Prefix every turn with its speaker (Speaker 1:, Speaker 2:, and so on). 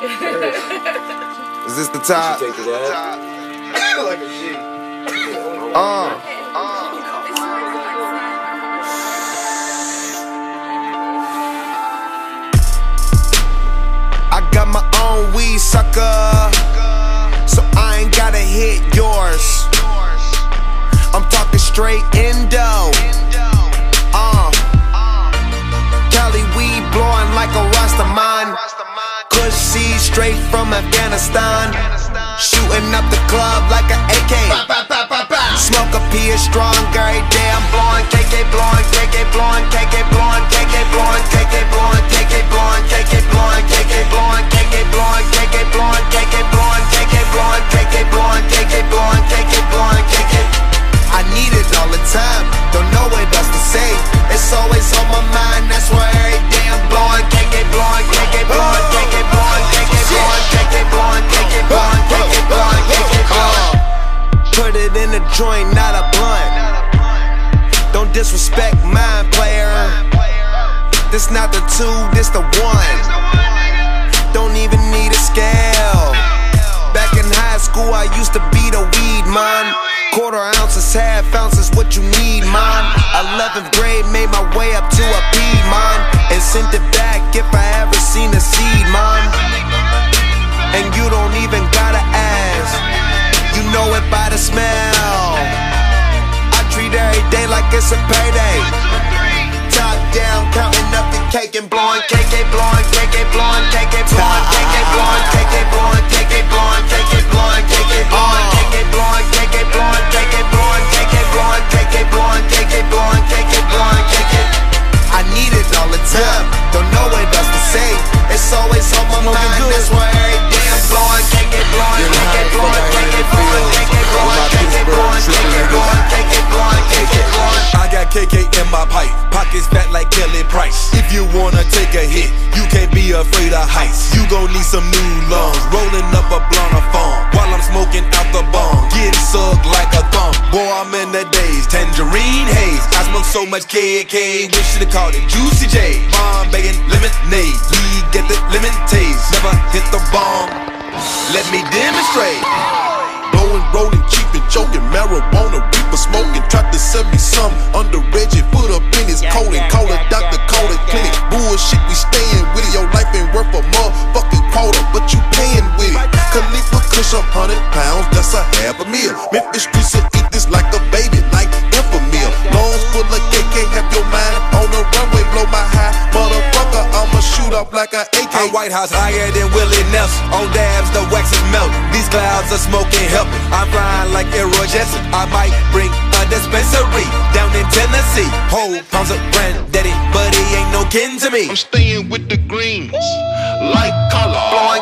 Speaker 1: Is this the top?
Speaker 2: Take it out.
Speaker 3: like a G.
Speaker 1: Uh. I got my own weed sucker, so I ain't gotta hit yours. I'm talking straight indo. Afghanistan. Shooting up the club like an AK. Smoke a P is strong every day. I'm blowing KK blowing, KK blowing, KK blowing, joint, not a blunt. Don't disrespect mine, player. This not the two, this the one. Don't even need a scale. Back in high school, I used to be the weed man. Quarter ounces, half ounces, what you need, man. 11th grade, made my way up to a P, man. And sent it back if I ever seen a seed, man. And you don't even gotta ask. You know it by the smell. Day like it's a payday. Top down, counting up the cake and blowing, KK blowing, KK blowing, KK blowing, KK blowing,
Speaker 4: afraid of heights. You gon' need some new lungs, rolling up a blunt of fun while I'm smoking out the bong, getting sucked like a thumb. Boy, I'm in the days, tangerine haze. I smoke so much KK, we should've called it Juicy J. Bombay and lemonade, we get the lemon taste. Never hit the bomb, let me demonstrate.
Speaker 5: Blowing, rolling, cheap and choking, marijuana, reaper smoking. Tried to send me some under life ain't worth a motherfucking quarter, but you paying with it. Khalifa Kush, I'm hundred pounds, that's a half a meal. Memphis streets will eat this like a baby, like Enfamil. Lungs full of KK, have your mind on the runway, blow my high. Motherfucker, I'ma shoot up like a AK.
Speaker 4: Our White House higher than Willie Nelson. On dabs, the wax is melting. These clouds are smoking helping. I'm flying like Elroy Jetson. I might bring a dispensary down in Tennessee. Whole pounds of granddaddy, but he ain't no kin to me.
Speaker 5: I'm staying with the greens, like color.
Speaker 1: Blowing